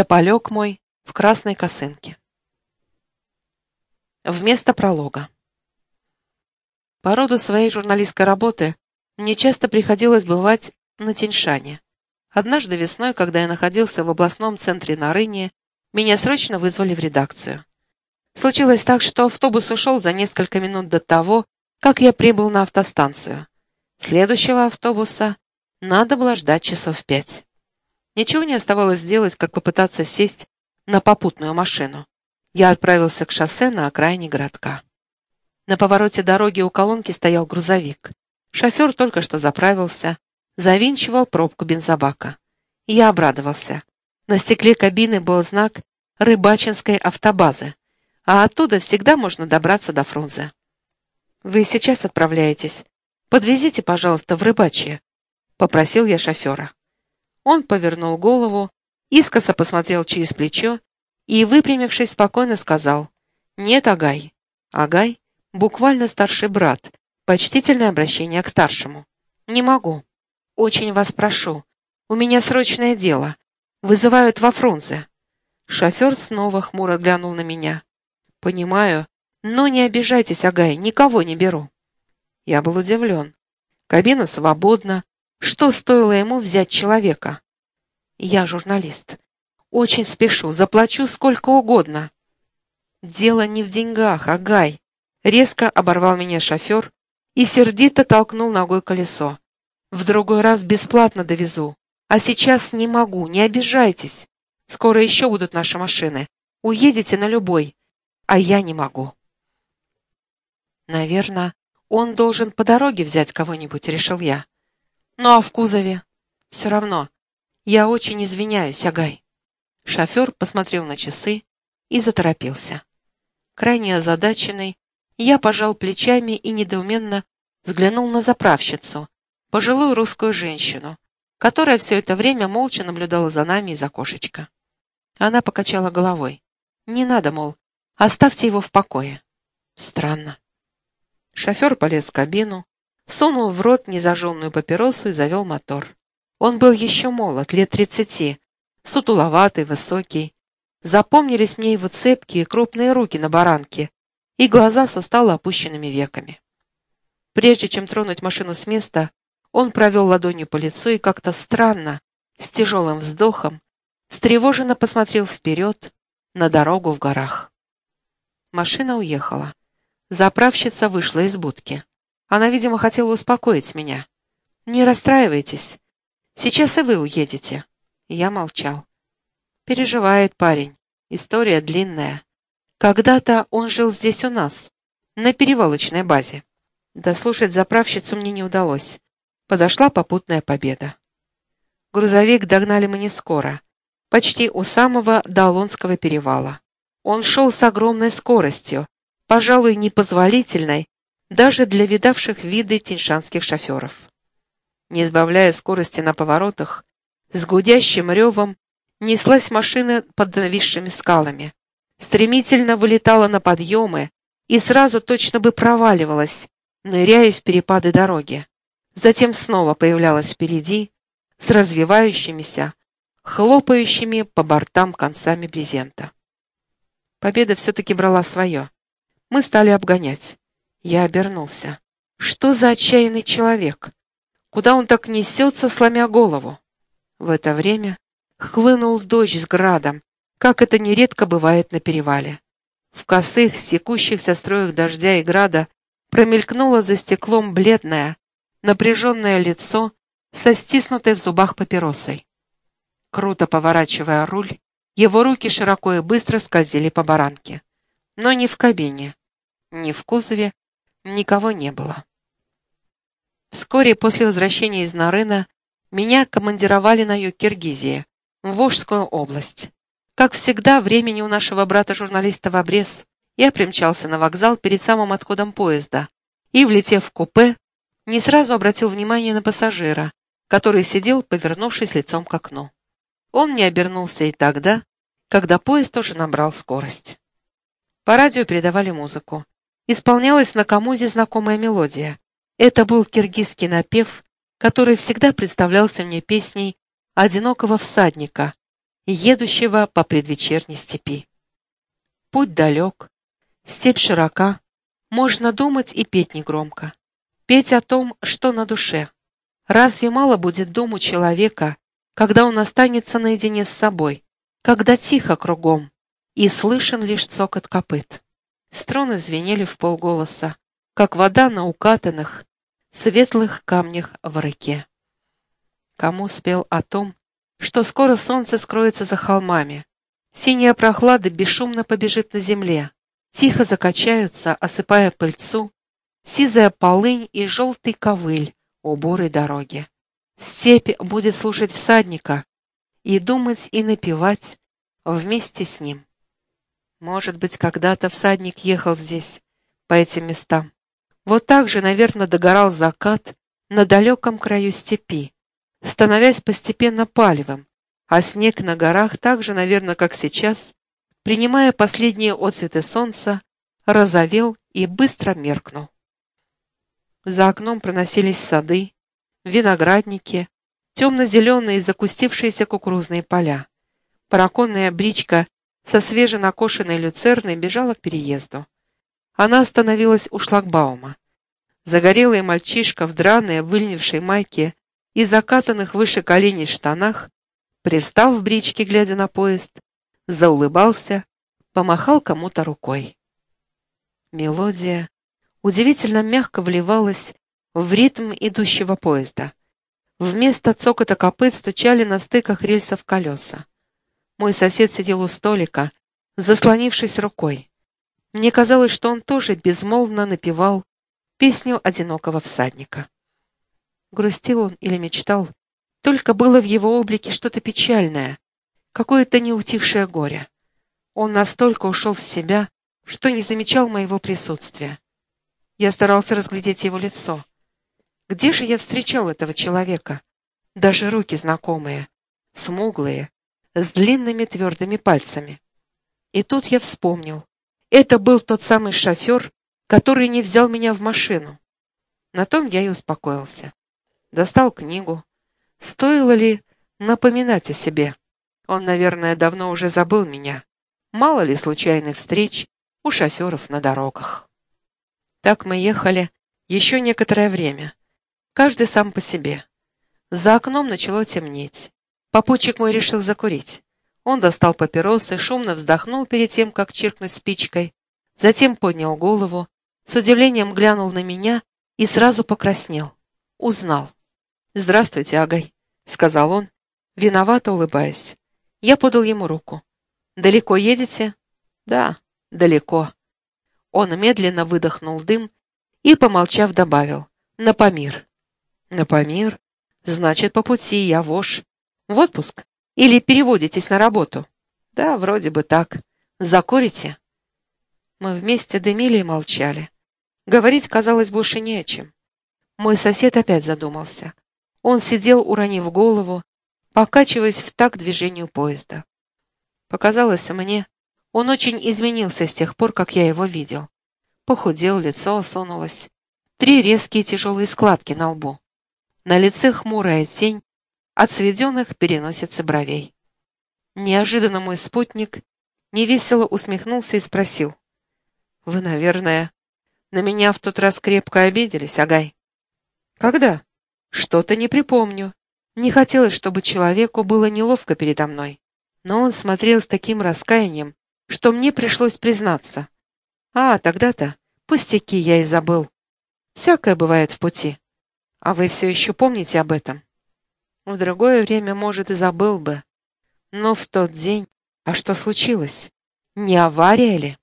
Тополек мой в красной косынке. Вместо пролога. По роду своей журналистской работы мне часто приходилось бывать на Теньшане. Однажды весной, когда я находился в областном центре Нарыни, меня срочно вызвали в редакцию. Случилось так, что автобус ушел за несколько минут до того, как я прибыл на автостанцию. Следующего автобуса надо было ждать часов пять. Ничего не оставалось сделать, как попытаться сесть на попутную машину. Я отправился к шоссе на окраине городка. На повороте дороги у колонки стоял грузовик. Шофер только что заправился, завинчивал пробку бензобака. Я обрадовался. На стекле кабины был знак «Рыбачинской автобазы», а оттуда всегда можно добраться до Фрунзе. «Вы сейчас отправляетесь. Подвезите, пожалуйста, в Рыбачье», — попросил я шофера. Он повернул голову, искоса посмотрел через плечо и, выпрямившись, спокойно сказал «Нет, Агай». Агай буквально старший брат, почтительное обращение к старшему. «Не могу. Очень вас прошу. У меня срочное дело. Вызывают во Фрунзе». Шофер снова хмуро глянул на меня. «Понимаю, но не обижайтесь, Агай, никого не беру». Я был удивлен. Кабина свободна. Что стоило ему взять человека? Я журналист. Очень спешу, заплачу сколько угодно. Дело не в деньгах, Агай. Резко оборвал меня шофер и сердито толкнул ногой колесо. «В другой раз бесплатно довезу. А сейчас не могу, не обижайтесь. Скоро еще будут наши машины. Уедете на любой. А я не могу». «Наверное, он должен по дороге взять кого-нибудь», — решил я. «Ну а в кузове?» «Все равно. Я очень извиняюсь, Агай». Шофер посмотрел на часы и заторопился. Крайне озадаченный, я пожал плечами и недоуменно взглянул на заправщицу, пожилую русскую женщину, которая все это время молча наблюдала за нами из окошечка. Она покачала головой. «Не надо, мол, оставьте его в покое». Странно. Шофер полез в кабину, сунул в рот незажженную папиросу и завел мотор. Он был еще молод, лет тридцати, сутуловатый, высокий. Запомнились мне его цепкие крупные руки на баранке, и глаза с устало опущенными веками. Прежде чем тронуть машину с места, он провел ладонью по лицу и как-то странно, с тяжелым вздохом, встревоженно посмотрел вперед на дорогу в горах. Машина уехала. Заправщица вышла из будки. Она, видимо, хотела успокоить меня. «Не расстраивайтесь. Сейчас и вы уедете». Я молчал. Переживает парень. История длинная. Когда-то он жил здесь у нас, на перевалочной базе. Дослушать заправщицу мне не удалось. Подошла попутная победа. Грузовик догнали мы не скоро, почти у самого Долонского перевала. Он шел с огромной скоростью, пожалуй, непозволительной даже для видавших виды тиньшанских шоферов. Не избавляя скорости на поворотах, с гудящим ревом неслась машина под нависшими скалами стремительно вылетала на подъемы и сразу точно бы проваливалась, ныряя в перепады дороги. Затем снова появлялась впереди с развивающимися, хлопающими по бортам концами брезента. Победа все-таки брала свое. Мы стали обгонять. Я обернулся. Что за отчаянный человек? Куда он так несется, сломя голову? В это время хлынул дождь с градом, как это нередко бывает на перевале. В косых, секущихся строях дождя и града промелькнуло за стеклом бледное, напряженное лицо со стиснутой в зубах папиросой. Круто поворачивая руль, его руки широко и быстро скользили по баранке. Но ни в кабине, ни в кузове никого не было. Вскоре после возвращения из Нарына меня командировали на юг Киргизии, в Волжскую область. Как всегда, времени у нашего брата-журналиста в обрез. Я примчался на вокзал перед самым отходом поезда и, влетев в купе, не сразу обратил внимание на пассажира, который сидел, повернувшись лицом к окну. Он не обернулся и тогда, когда поезд тоже набрал скорость. По радио передавали музыку. Исполнялась на камузе знакомая мелодия. Это был киргизский напев, который всегда представлялся мне песней «Одинокого всадника», едущего по предвечерней степи. Путь далек, степь широка, можно думать и петь негромко. Петь о том, что на душе. Разве мало будет дому человека, когда он останется наедине с собой, когда тихо кругом, и слышен лишь цокот копыт? Струны звенели в полголоса, как вода на укатанных, светлых камнях в реке. Кому спел о том, что скоро солнце скроется за холмами, синяя прохлада бесшумно побежит на земле, тихо закачаются, осыпая пыльцу, сизая полынь и желтый ковыль у бурой дороги. Степь будет слушать всадника и думать и напевать вместе с ним. Может быть, когда-то всадник ехал здесь, по этим местам. Вот так же, наверное, догорал закат на далеком краю степи, становясь постепенно палевым, а снег на горах так же, наверное, как сейчас, принимая последние отцветы солнца, розовел и быстро меркнул. За окном проносились сады, виноградники, темно-зеленые закустившиеся кукурузные поля. Параконная бричка со свеженакошенной люцерной бежала к переезду. Она остановилась у шлагбаума. Загорелый мальчишка в драной, выльнившей майке и закатанных выше коленей штанах привстал в бричке, глядя на поезд, заулыбался, помахал кому-то рукой. Мелодия удивительно мягко вливалась в ритм идущего поезда. Вместо цокота копыт стучали на стыках рельсов колеса. Мой сосед сидел у столика, заслонившись рукой. Мне казалось, что он тоже безмолвно напевал песню одинокого всадника. Грустил он или мечтал, только было в его облике что-то печальное, какое-то неутихшее горе. Он настолько ушел в себя, что не замечал моего присутствия. Я старался разглядеть его лицо. Где же я встречал этого человека? Даже руки знакомые, смуглые, с длинными твердыми пальцами. И тут я вспомнил. Это был тот самый шофер, который не взял меня в машину. На том я и успокоился. Достал книгу. Стоило ли напоминать о себе? Он, наверное, давно уже забыл меня. Мало ли случайных встреч у шоферов на дорогах. Так мы ехали еще некоторое время каждый сам по себе. За окном начало темнеть. Попутчик мой решил закурить. Он достал папиросы, шумно вздохнул перед тем, как чиркнуть спичкой, затем поднял голову, с удивлением глянул на меня и сразу покраснел. Узнал. «Здравствуйте, Агай», — сказал он, виновато улыбаясь. Я подал ему руку. «Далеко едете?» «Да, далеко». Он медленно выдохнул дым и, помолчав, добавил. «На Памир». На Памир? Значит, по пути я вож. В отпуск? Или переводитесь на работу? Да, вроде бы так. Закурите? Мы вместе дымили и молчали. Говорить, казалось, больше не о чем. Мой сосед опять задумался. Он сидел, уронив голову, покачиваясь в такт движению поезда. Показалось мне, он очень изменился с тех пор, как я его видел. Похудел, лицо осунулось. Три резкие тяжелые складки на лбу. На лице хмурая тень от сведенных переносицы бровей. Неожиданно мой спутник невесело усмехнулся и спросил. «Вы, наверное, на меня в тот раз крепко обиделись, Агай?» «Когда?» «Что-то не припомню. Не хотелось, чтобы человеку было неловко передо мной. Но он смотрел с таким раскаянием, что мне пришлось признаться. А, тогда-то, пустяки я и забыл. Всякое бывает в пути. А вы все еще помните об этом? В другое время, может, и забыл бы. Но в тот день... А что случилось? Не авария ли?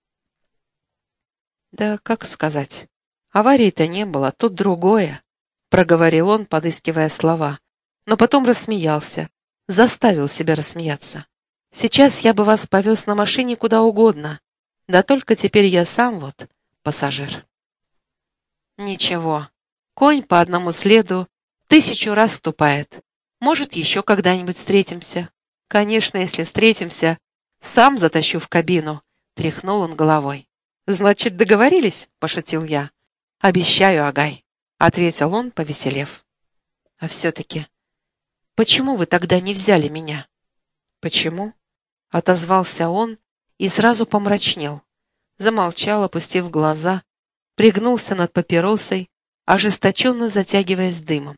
Да как сказать? Аварии-то не было, тут другое, проговорил он, подыскивая слова. Но потом рассмеялся, заставил себя рассмеяться. Сейчас я бы вас повез на машине куда угодно, да только теперь я сам вот пассажир. Ничего, Конь по одному следу тысячу раз ступает. Может, еще когда-нибудь встретимся. Конечно, если встретимся, сам затащу в кабину. Тряхнул он головой. Значит, договорились? Пошутил я. Обещаю, Агай. Ответил он, повеселев. А все-таки, почему вы тогда не взяли меня? «Почему?» — отозвался он и сразу помрачнел. Замолчал, опустив глаза, пригнулся над папиросой, ожесточенно затягиваясь дымом.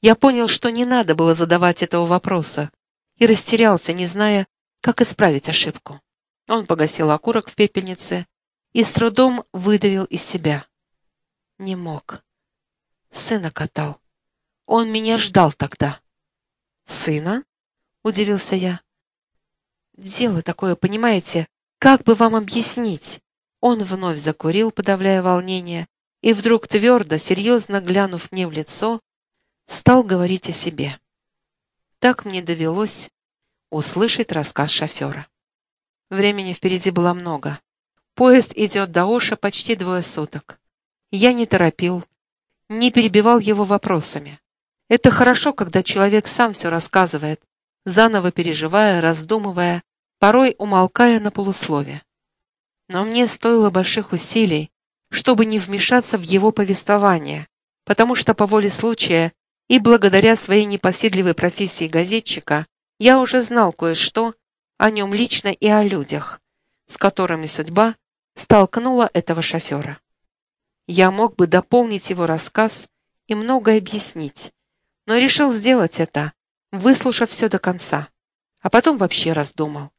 Я понял, что не надо было задавать этого вопроса, и растерялся, не зная, как исправить ошибку. Он погасил окурок в пепельнице и с трудом выдавил из себя. Не мог. Сына катал. Он меня ждал тогда. «Сына?» — удивился я. «Дело такое, понимаете, как бы вам объяснить?» Он вновь закурил, подавляя волнение, и вдруг твердо, серьезно глянув мне в лицо, стал говорить о себе. Так мне довелось услышать рассказ шофера. Времени впереди было много. Поезд идет до Оша почти двое суток. Я не торопил, не перебивал его вопросами. Это хорошо, когда человек сам все рассказывает, заново переживая, раздумывая, порой умолкая на полуслове. Но мне стоило больших усилий, чтобы не вмешаться в его повествование, потому что по воле случая и благодаря своей непоседливой профессии газетчика я уже знал кое-что о нем лично и о людях, с которыми судьба столкнула этого шофера. Я мог бы дополнить его рассказ и многое объяснить, но решил сделать это, выслушав все до конца, а потом вообще раздумал.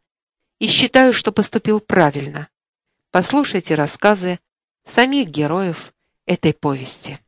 И считаю, что поступил правильно. Послушайте рассказы самих героев этой повести.